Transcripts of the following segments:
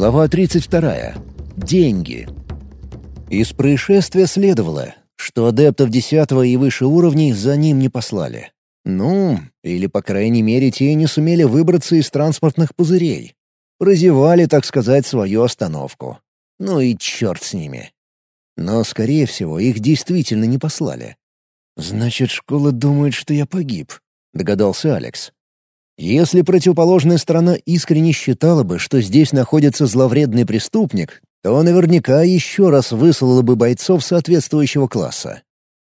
Глава 32. Деньги. Из происшествия следовало, что адептов десятого и выше уровней за ним не послали. Ну, или, по крайней мере, те не сумели выбраться из транспортных пузырей. Прозевали, так сказать, свою остановку. Ну и черт с ними. Но, скорее всего, их действительно не послали. «Значит, школа думает, что я погиб», — догадался Алекс. Если противоположная сторона искренне считала бы, что здесь находится зловредный преступник, то наверняка еще раз выслала бы бойцов соответствующего класса.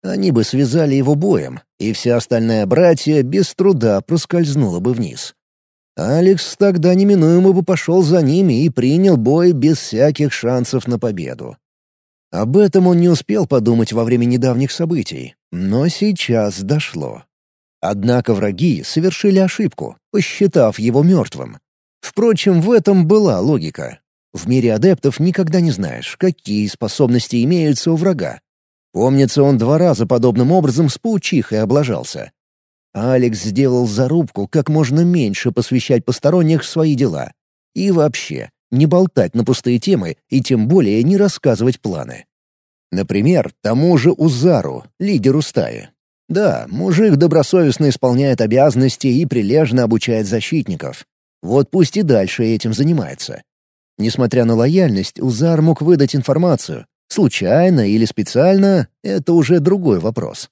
Они бы связали его боем, и вся остальная братья без труда проскользнула бы вниз. Алекс тогда неминуемо бы пошел за ними и принял бой без всяких шансов на победу. Об этом он не успел подумать во время недавних событий, но сейчас дошло. Однако враги совершили ошибку, посчитав его мертвым. Впрочем, в этом была логика. В мире адептов никогда не знаешь, какие способности имеются у врага. Помнится, он два раза подобным образом с паучихой облажался. Алекс сделал зарубку как можно меньше посвящать посторонних в свои дела. И вообще, не болтать на пустые темы и тем более не рассказывать планы. Например, тому же Узару, лидеру стаи. Да, мужик добросовестно исполняет обязанности и прилежно обучает защитников. Вот пусть и дальше этим занимается. Несмотря на лояльность, Узар мог выдать информацию. Случайно или специально — это уже другой вопрос.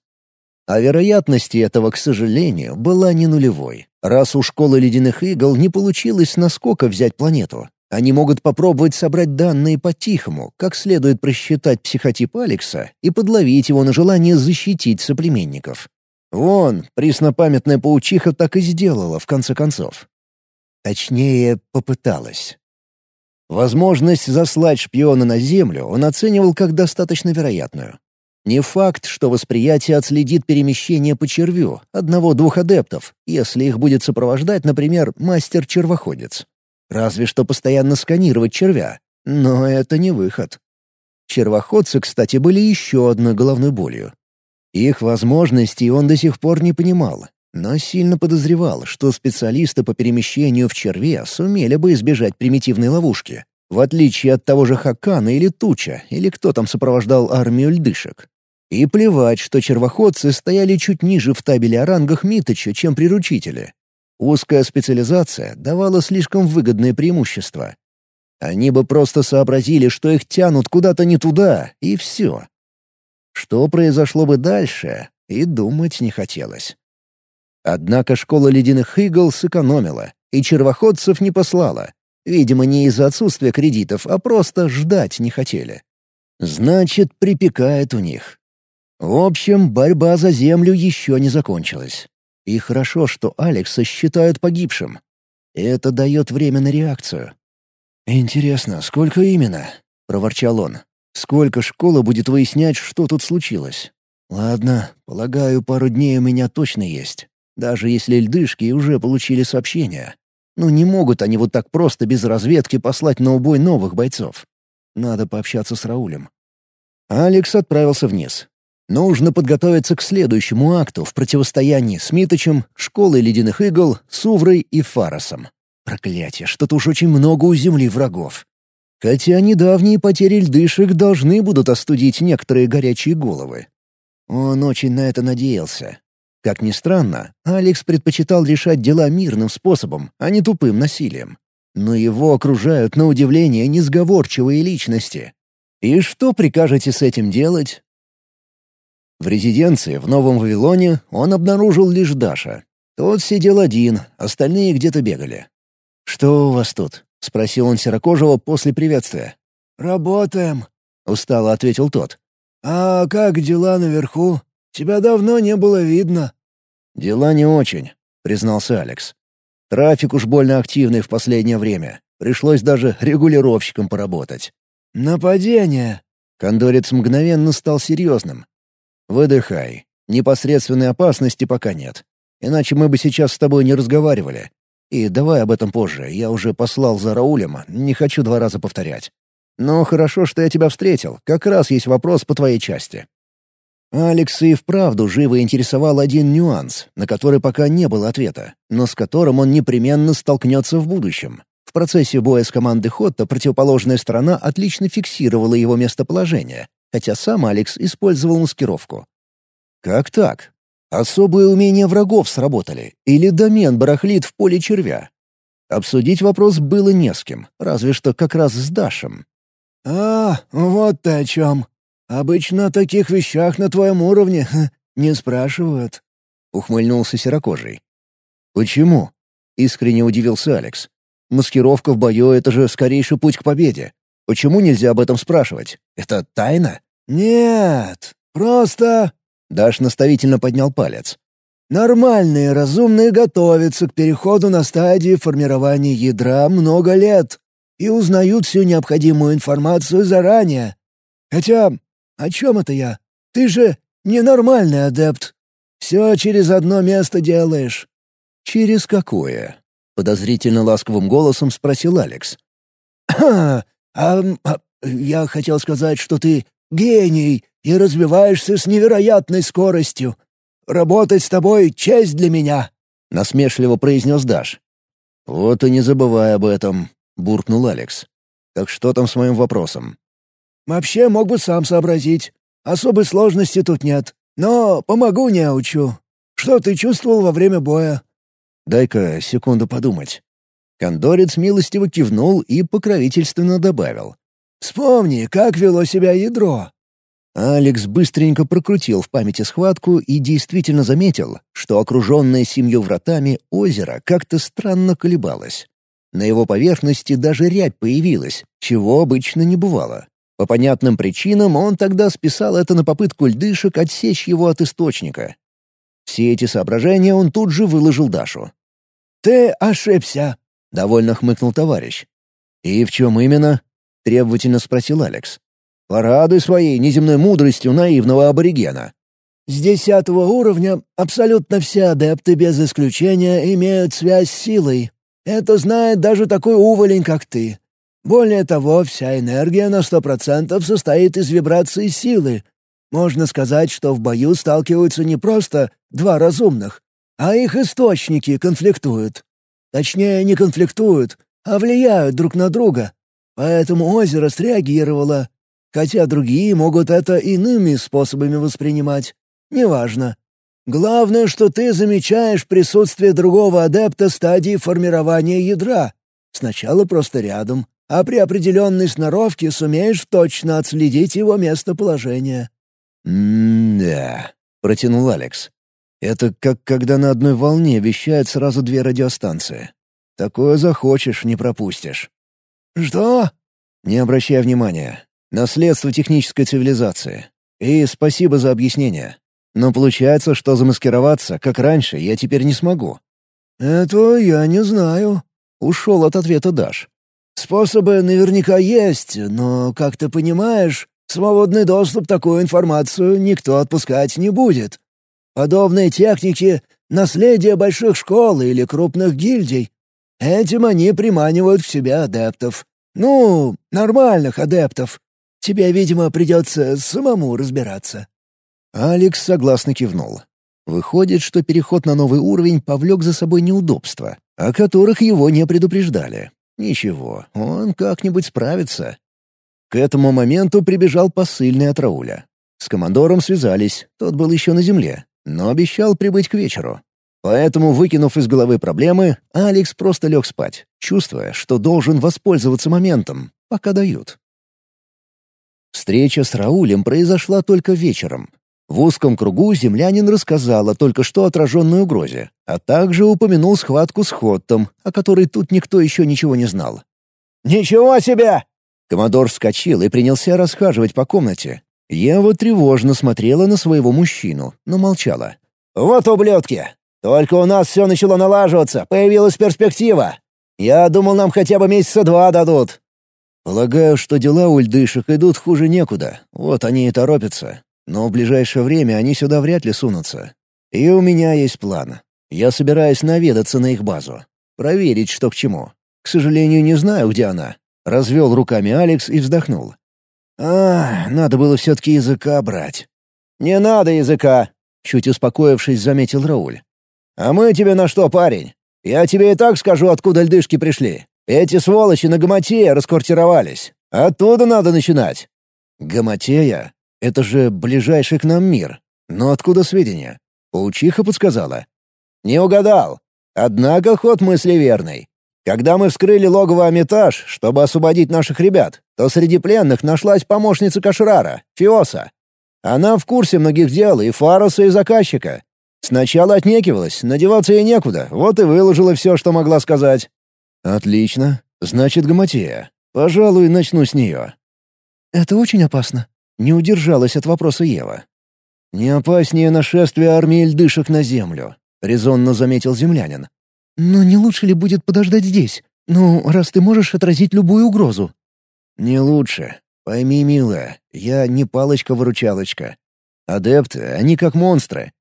А вероятность этого, к сожалению, была не нулевой. Раз у школы ледяных игл не получилось насколько взять планету, они могут попробовать собрать данные по-тихому, как следует просчитать психотип Алекса и подловить его на желание защитить соплеменников. Вон, преснопамятная паучиха так и сделала, в конце концов. Точнее, попыталась. Возможность заслать шпиона на Землю он оценивал как достаточно вероятную. Не факт, что восприятие отследит перемещение по червю одного-двух адептов, если их будет сопровождать, например, мастер-червоходец. Разве что постоянно сканировать червя, но это не выход. Червоходцы, кстати, были еще одной головной болью. Их возможностей он до сих пор не понимал, но сильно подозревал, что специалисты по перемещению в черве сумели бы избежать примитивной ловушки, в отличие от того же Хакана или Туча, или кто там сопровождал армию льдышек. И плевать, что червоходцы стояли чуть ниже в табеле о рангах Миточа, чем приручители. Узкая специализация давала слишком выгодные преимущества. Они бы просто сообразили, что их тянут куда-то не туда, и все. Что произошло бы дальше, и думать не хотелось. Однако школа ледяных игл сэкономила, и червоходцев не послала. Видимо, не из-за отсутствия кредитов, а просто ждать не хотели. Значит, припекает у них. В общем, борьба за землю еще не закончилась. И хорошо, что Алекса считают погибшим. Это дает время на реакцию. «Интересно, сколько именно?» — проворчал он. «Сколько школа будет выяснять, что тут случилось? Ладно, полагаю, пару дней у меня точно есть. Даже если льдышки уже получили сообщение. Но не могут они вот так просто без разведки послать на убой новых бойцов. Надо пообщаться с Раулем». Алекс отправился вниз. Нужно подготовиться к следующему акту в противостоянии с Миточем, Школой Ледяных Игл, Суврой и Фаросом. Проклятие, что-то уж очень много у Земли врагов. Хотя недавние потери льдышек должны будут остудить некоторые горячие головы. Он очень на это надеялся. Как ни странно, Алекс предпочитал решать дела мирным способом, а не тупым насилием. Но его окружают, на удивление, несговорчивые личности. И что прикажете с этим делать? В резиденции в Новом Вавилоне он обнаружил лишь Даша. Тот сидел один, остальные где-то бегали. «Что у вас тут?» — спросил он Серокожего после приветствия. «Работаем», — устало ответил тот. «А как дела наверху? Тебя давно не было видно». «Дела не очень», — признался Алекс. «Трафик уж больно активный в последнее время. Пришлось даже регулировщиком поработать». «Нападение!» Кондорец мгновенно стал серьезным. Выдыхай. Непосредственной опасности пока нет. Иначе мы бы сейчас с тобой не разговаривали. И давай об этом позже. Я уже послал за Раулем, не хочу два раза повторять. Но хорошо, что я тебя встретил. Как раз есть вопрос по твоей части. Алекса и вправду живо интересовал один нюанс, на который пока не было ответа, но с которым он непременно столкнется в будущем. В процессе боя с командой Хотта противоположная сторона отлично фиксировала его местоположение, хотя сам Алекс использовал маскировку. Как так? Особые умения врагов сработали, или домен барахлит в поле червя? Обсудить вопрос было не с кем, разве что как раз с Дашем. «А, вот ты о чем. Обычно о таких вещах на твоем уровне не спрашивают», — ухмыльнулся серокожий. «Почему?» — искренне удивился Алекс. «Маскировка в бою — это же скорейший путь к победе. Почему нельзя об этом спрашивать? Это тайна?» «Нет, просто...» — Даш наставительно поднял палец. «Нормальные разумные готовятся к переходу на стадии формирования ядра много лет и узнают всю необходимую информацию заранее. Хотя, о чем это я? Ты же ненормальный адепт. Все через одно место делаешь». «Через какое?» — подозрительно ласковым голосом спросил Алекс. «А, а, я хотел сказать, что ты гений и развиваешься с невероятной скоростью. Работать с тобой — честь для меня», — насмешливо произнес Даш. «Вот и не забывай об этом», — буркнул Алекс. «Так что там с моим вопросом?» «Вообще мог бы сам сообразить. Особой сложности тут нет. Но помогу не учу. Что ты чувствовал во время боя?» «Дай-ка секунду подумать». Кондорец милостиво кивнул и покровительственно добавил. «Вспомни, как вело себя ядро. Алекс быстренько прокрутил в памяти схватку и действительно заметил, что окруженное семью вратами озеро как-то странно колебалось. На его поверхности даже рябь появилась, чего обычно не бывало. По понятным причинам он тогда списал это на попытку льдышек отсечь его от источника. Все эти соображения он тут же выложил Дашу. «Ты ошибся», — довольно хмыкнул товарищ. «И в чем именно?» — требовательно спросил Алекс. «Порадуй своей неземной мудростью наивного аборигена». «С десятого уровня абсолютно все адепты без исключения имеют связь с силой. Это знает даже такой уволень, как ты. Более того, вся энергия на сто процентов состоит из вибрации силы, можно сказать, что в бою сталкиваются не просто два разумных, а их источники конфликтуют. Точнее, не конфликтуют, а влияют друг на друга. Поэтому озеро среагировало, хотя другие могут это иными способами воспринимать. Неважно. Главное, что ты замечаешь присутствие другого адепта стадии формирования ядра. Сначала просто рядом, а при определенной сноровке сумеешь точно отследить его местоположение. «М-да», — протянул Алекс. «Это как когда на одной волне вещают сразу две радиостанции. Такое захочешь, не пропустишь». «Что?» «Не обращай внимания. Наследство технической цивилизации. И спасибо за объяснение. Но получается, что замаскироваться, как раньше, я теперь не смогу». «Это я не знаю», — ушел от ответа Даш. «Способы наверняка есть, но, как ты понимаешь, Свободный доступ такую информацию никто отпускать не будет. Подобные техники — наследие больших школ или крупных гильдий. Этим они приманивают в себя адептов. Ну, нормальных адептов. Тебе, видимо, придется самому разбираться». Алекс согласно кивнул. Выходит, что переход на новый уровень повлек за собой неудобства, о которых его не предупреждали. Ничего, он как-нибудь справится. К этому моменту прибежал посыльный от Рауля. С командором связались, тот был еще на земле, но обещал прибыть к вечеру. Поэтому, выкинув из головы проблемы, Алекс просто лег спать, чувствуя, что должен воспользоваться моментом, пока дают. Встреча с Раулем произошла только вечером. В узком кругу землянин рассказал о только что отраженной угрозе, а также упомянул схватку с Хоттом, о которой тут никто еще ничего не знал. «Ничего себе!» Комодор вскочил и принялся расхаживать по комнате. Ева тревожно смотрела на своего мужчину, но молчала. «Вот ублюдки! Только у нас все начало налаживаться, появилась перспектива. Я думал, нам хотя бы месяца два дадут». «Полагаю, что дела у льдышек идут хуже некуда. Вот они и торопятся. Но в ближайшее время они сюда вряд ли сунутся. И у меня есть план. Я собираюсь наведаться на их базу. Проверить, что к чему. К сожалению, не знаю, где она. Развел руками Алекс и вздохнул. «А, надо было все-таки языка брать». «Не надо языка», — чуть успокоившись, заметил Рауль. «А мы тебе на что, парень? Я тебе и так скажу, откуда льдышки пришли. Эти сволочи на Гаматея расквартировались. Оттуда надо начинать». «Гаматея? Это же ближайший к нам мир. Но откуда сведения? Паучиха подсказала». «Не угадал. Однако ход мысли верный. Когда мы вскрыли логово Амитаж, чтобы освободить наших ребят, то среди пленных нашлась помощница Кашрара, Фиоса. Она в курсе многих дел и Фароса, и заказчика. Сначала отнекивалась, надеваться ей некуда, вот и выложила все, что могла сказать. «Отлично. Значит, Гаматея. Пожалуй, начну с нее». «Это очень опасно», — не удержалась от вопроса Ева. «Не опаснее нашествия армии льдышек на землю», — резонно заметил землянин. «Но не лучше ли будет подождать здесь? Ну, раз ты можешь отразить любую угрозу?» «Не лучше. Пойми, милая, я не палочка-выручалочка. Адепты, они как монстры.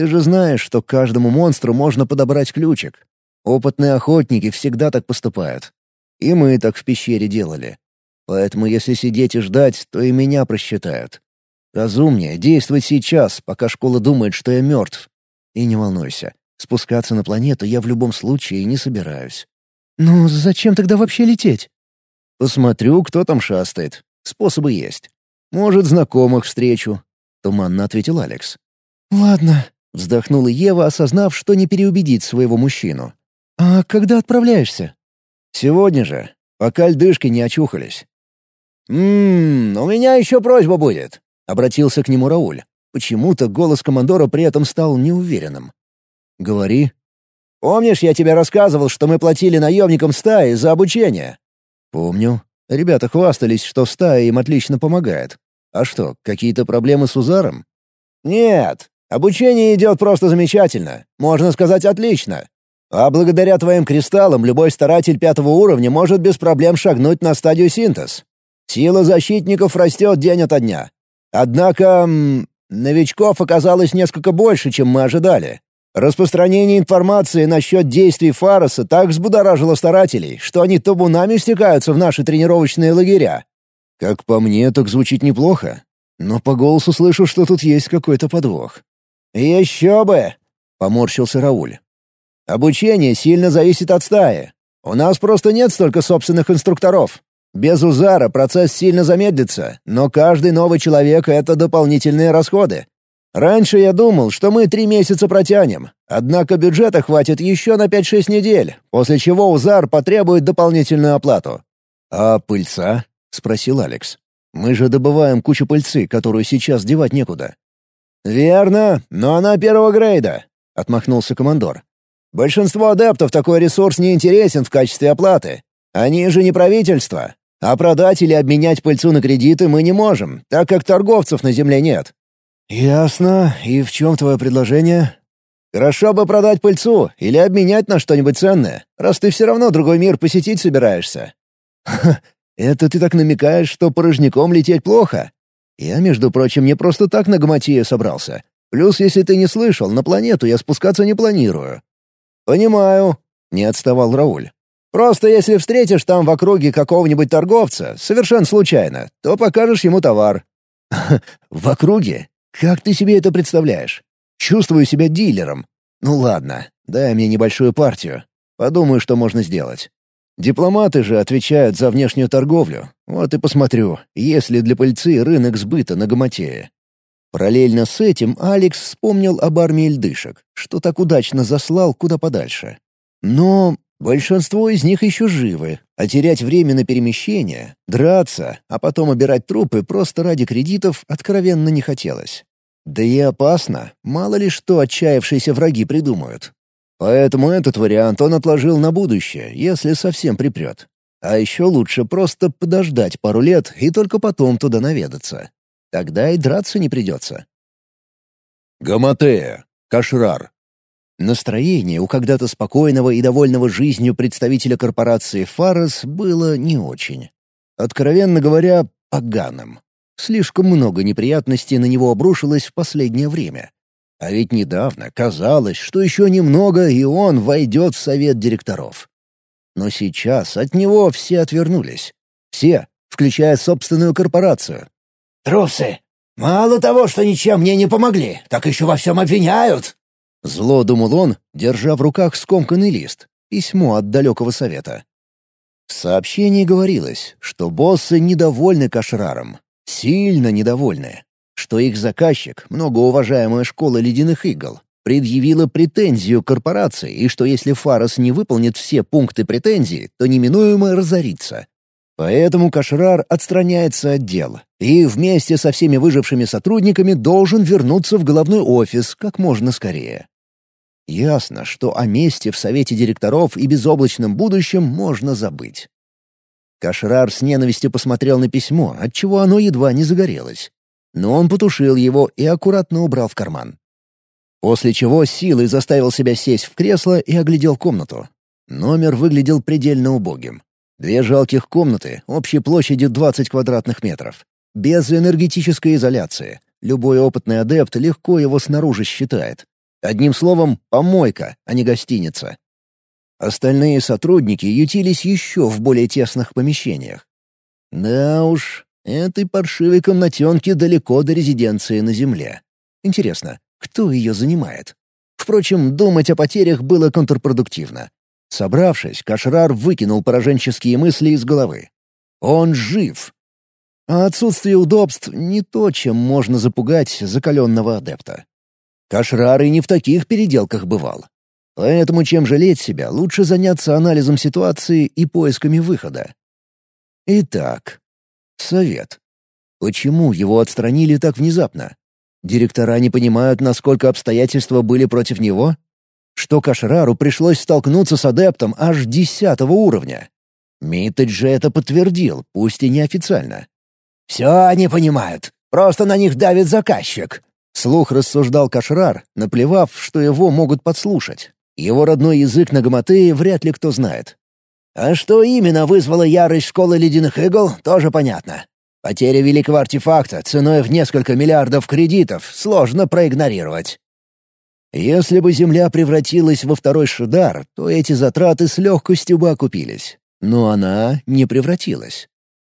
Ты же знаешь, что каждому монстру можно подобрать ключик. Опытные охотники всегда так поступают. И мы так в пещере делали. Поэтому если сидеть и ждать, то и меня просчитают. Разумнее действовать сейчас, пока школа думает, что я мертв. И не волнуйся, спускаться на планету я в любом случае не собираюсь. «Ну, зачем тогда вообще лететь?» «Посмотрю, кто там шастает. Способы есть. Может, знакомых встречу», — туманно ответил Алекс. «Ладно», — вздохнула Ева, осознав, что не переубедит своего мужчину. «А когда отправляешься?» «Сегодня же, пока льдышки не очухались». «Ммм, у меня еще просьба будет», — обратился к нему Рауль. Почему-то голос командора при этом стал неуверенным. «Говори». «Помнишь, я тебе рассказывал, что мы платили наемникам стаи за обучение?» «Помню. Ребята хвастались, что стая им отлично помогает. А что, какие-то проблемы с Узаром?» «Нет. Обучение идет просто замечательно. Можно сказать, отлично. А благодаря твоим кристаллам любой старатель пятого уровня может без проблем шагнуть на стадию синтез. Сила защитников растет день ото дня. Однако... новичков оказалось несколько больше, чем мы ожидали. Распространение информации насчет действий Фароса так взбудоражило старателей, что они табунами стекаются в наши тренировочные лагеря. Как по мне, так звучит неплохо. Но по голосу слышу, что тут есть какой-то подвох. «Еще бы!» — поморщился Рауль. Обучение сильно зависит от стаи. У нас просто нет столько собственных инструкторов. Без Узара процесс сильно замедлится, но каждый новый человек — это дополнительные расходы. Раньше я думал, что мы три месяца протянем, однако бюджета хватит еще на 5-6 недель, после чего Узар потребует дополнительную оплату. «А пыльца?» — спросил Алекс. «Мы же добываем кучу пыльцы, которую сейчас девать некуда». «Верно, но она первого грейда», — отмахнулся командор. Большинство адептов такой ресурс не интересен в качестве оплаты. Они же не правительство. А продать или обменять пыльцу на кредиты мы не можем, так как торговцев на земле нет». «Ясно. И в чем твое предложение?» «Хорошо бы продать пыльцу или обменять на что-нибудь ценное, раз ты все равно другой мир посетить собираешься». «Ха, это ты так намекаешь, что порожняком лететь плохо? Я, между прочим, не просто так на Гаматею собрался. Плюс, если ты не слышал, на планету я спускаться не планирую. «Понимаю», — не отставал Рауль. «Просто если встретишь там в округе какого-нибудь торговца, совершенно случайно, то покажешь ему товар». «В округе? Как ты себе это представляешь? Чувствую себя дилером. Ну ладно, дай мне небольшую партию. Подумаю, что можно сделать. Дипломаты же отвечают за внешнюю торговлю. Вот и посмотрю, есть ли для пыльцы рынок сбыта на Гаматее. Параллельно с этим Алекс вспомнил об армии льдышек, что так удачно заслал куда подальше. Но большинство из них еще живы, а терять время на перемещение, драться, а потом обирать трупы просто ради кредитов откровенно не хотелось. Да и опасно, мало ли что отчаявшиеся враги придумают. Поэтому этот вариант он отложил на будущее, если совсем припрет. А еще лучше просто подождать пару лет и только потом туда наведаться. Тогда и драться не придется. Гаматея. Кашрар. Настроение у когда-то спокойного и довольного жизнью представителя корпорации «Фарос» было не очень. Откровенно говоря, поганым. Слишком много неприятностей на него обрушилось в последнее время. А ведь недавно казалось, что еще немного, и он войдет в совет директоров. Но сейчас от него все отвернулись. Все, включая собственную корпорацию, «Трусы! Мало того, что ничем мне не помогли, так еще во всем обвиняют!» Зло думал он, держа в руках скомканный лист, письмо от далекого совета. В сообщении говорилось, что боссы недовольны Кашраром, сильно недовольны, что их заказчик, многоуважаемая школа ледяных игл, предъявила претензию корпорации и что если Фарос не выполнит все пункты претензии, то неминуемо разорится. Поэтому Кашрар отстраняется от дел и вместе со всеми выжившими сотрудниками должен вернуться в головной офис как можно скорее. Ясно, что о месте в совете директоров и безоблачном будущем можно забыть. Кашрар с ненавистью посмотрел на письмо, отчего оно едва не загорелось. Но он потушил его и аккуратно убрал в карман. После чего силой заставил себя сесть в кресло и оглядел комнату. Номер выглядел предельно убогим. Две жалких комнаты, общей площадью 20 квадратных метров. Без энергетической изоляции. Любой опытный адепт легко его снаружи считает. Одним словом, помойка, а не гостиница. Остальные сотрудники ютились еще в более тесных помещениях. Да уж, этой паршивой комнатенке далеко до резиденции на Земле. Интересно, кто ее занимает? Впрочем, думать о потерях было контрпродуктивно. Собравшись, Кашрар выкинул пораженческие мысли из головы. Он жив. А отсутствие удобств — не то, чем можно запугать закаленного адепта. Кашрар и не в таких переделках бывал. Поэтому чем жалеть себя, лучше заняться анализом ситуации и поисками выхода. Итак, совет. Почему его отстранили так внезапно? Директора не понимают, насколько обстоятельства были против него? что Кашрару пришлось столкнуться с адептом аж десятого уровня. Митедж же это подтвердил, пусть и неофициально. «Все они понимают. Просто на них давит заказчик», — слух рассуждал Кашрар, наплевав, что его могут подслушать. Его родной язык на Гаматее вряд ли кто знает. А что именно вызвало ярость школы ледяных игл, тоже понятно. Потеря великого артефакта ценой в несколько миллиардов кредитов сложно проигнорировать. Если бы Земля превратилась во второй Шидар, то эти затраты с легкостью бы окупились. Но она не превратилась.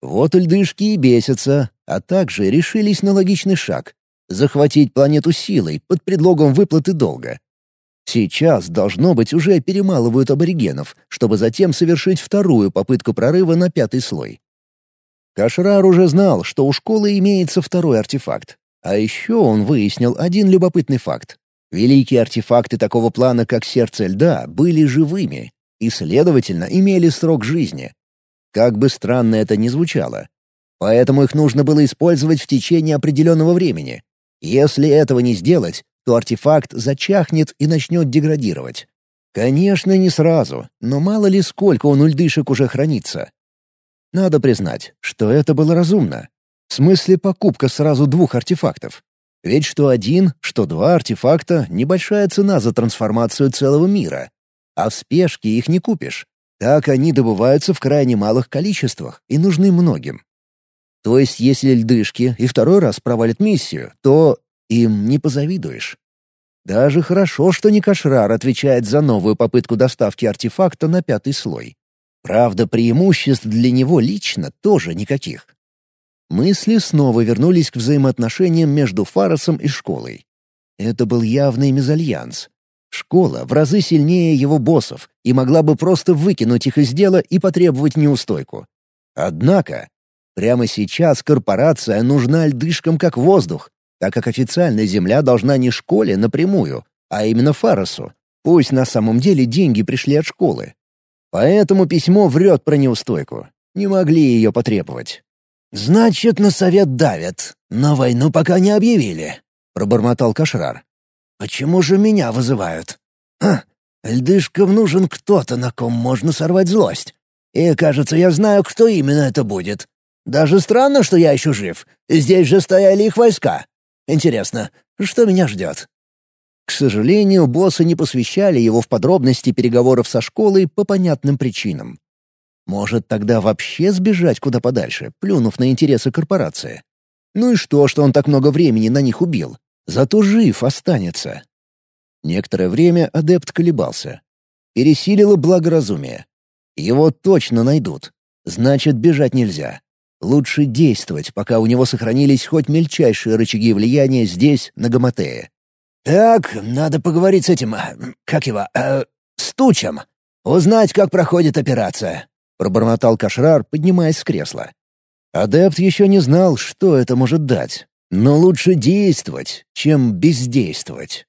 Вот льдышки и бесятся, а также решились на логичный шаг — захватить планету силой под предлогом выплаты долга. Сейчас, должно быть, уже перемалывают аборигенов, чтобы затем совершить вторую попытку прорыва на пятый слой. Кашрар уже знал, что у школы имеется второй артефакт. А еще он выяснил один любопытный факт. Великие артефакты такого плана, как сердце льда, были живыми и, следовательно, имели срок жизни. Как бы странно это ни звучало. Поэтому их нужно было использовать в течение определенного времени. Если этого не сделать, то артефакт зачахнет и начнет деградировать. Конечно, не сразу, но мало ли сколько у льдышек уже хранится. Надо признать, что это было разумно. В смысле покупка сразу двух артефактов. Ведь что один, что два артефакта — небольшая цена за трансформацию целого мира. А в спешке их не купишь. Так они добываются в крайне малых количествах и нужны многим. То есть если льдышки и второй раз провалят миссию, то им не позавидуешь. Даже хорошо, что Никашрар отвечает за новую попытку доставки артефакта на пятый слой. Правда, преимуществ для него лично тоже никаких. Мысли снова вернулись к взаимоотношениям между Фаросом и школой. Это был явный мезальянс. Школа в разы сильнее его боссов и могла бы просто выкинуть их из дела и потребовать неустойку. Однако, прямо сейчас корпорация нужна льдышкам как воздух, так как официально земля должна не школе напрямую, а именно Фаросу. Пусть на самом деле деньги пришли от школы. Поэтому письмо врет про неустойку. Не могли ее потребовать. «Значит, на совет давят, но войну пока не объявили», — пробормотал Кашрар. «Почему же меня вызывают? Ха, льдышкам нужен кто-то, на ком можно сорвать злость. И, кажется, я знаю, кто именно это будет. Даже странно, что я еще жив. Здесь же стояли их войска. Интересно, что меня ждет?» К сожалению, боссы не посвящали его в подробности переговоров со школой по понятным причинам. Может, тогда вообще сбежать куда подальше, плюнув на интересы корпорации? Ну и что, что он так много времени на них убил? Зато жив останется. Некоторое время адепт колебался. Пересилило благоразумие. Его точно найдут. Значит, бежать нельзя. Лучше действовать, пока у него сохранились хоть мельчайшие рычаги влияния здесь, на Гаматее. «Так, надо поговорить с этим... Как его? Э, с. Узнать, как проходит операция. пробормотал Кашрар, поднимаясь с кресла. Адепт еще не знал, что это может дать. Но лучше действовать, чем бездействовать.